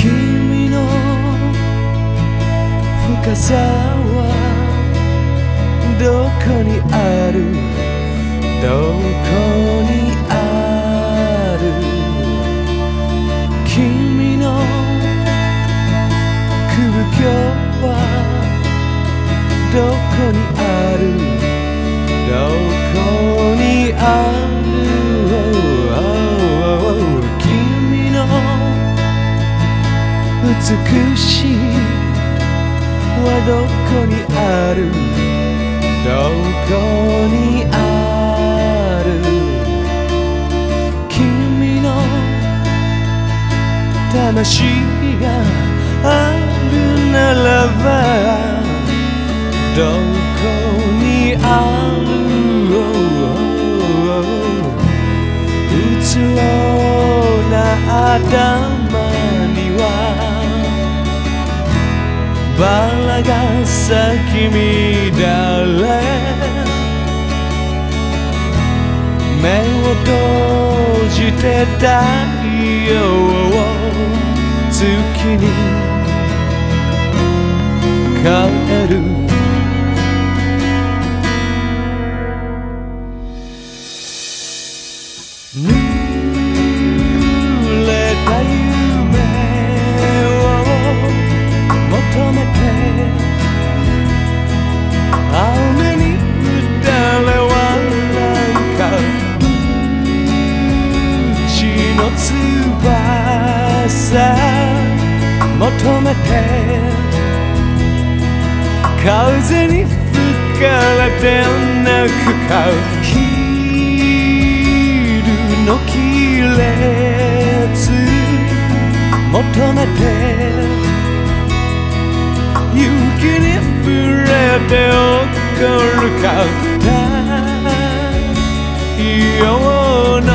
君の深さはどこにある？どこにある。君の空虚はどこにある。どこにある。美しい。はどこにある？どこにある？君の魂があるならばどこにある？うつろな頭。バラが咲き乱れ目を閉じて太陽を月に変える求めて風に吹かれて泣くか昼の亀裂求めて雪に触れて怒るか太陽の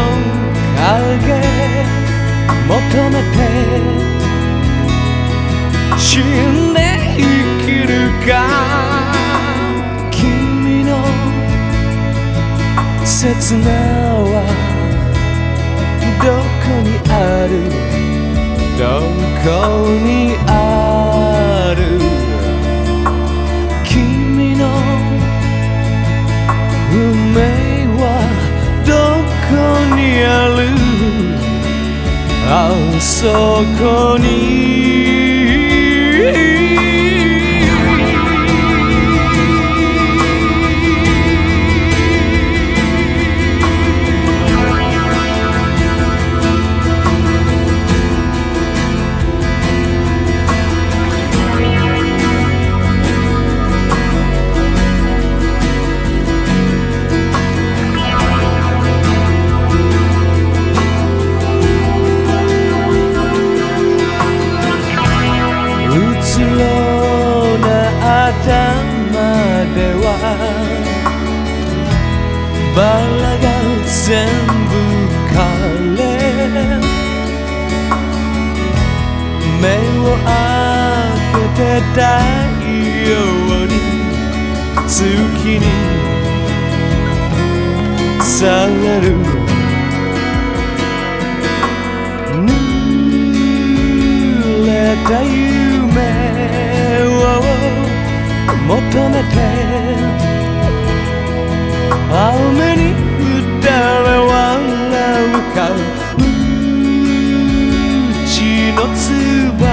影求めて死んで生きるか。君の刹那はどこにある？どこにある？君の運命はどこにある？あそこに。バラが全部枯れ目を開けて太陽に月にされる。濡れた夢を求めて青目に誰笑うか血の翼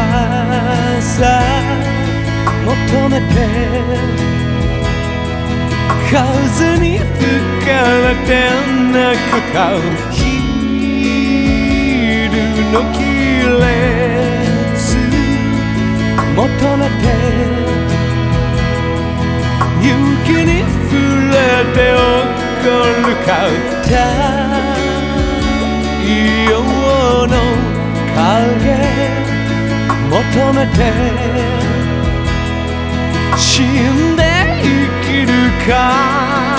求めて風に吹かれて泣くか昼の亀裂求めて雪に触れて怒るか太陽の影求めて死んで生きるか？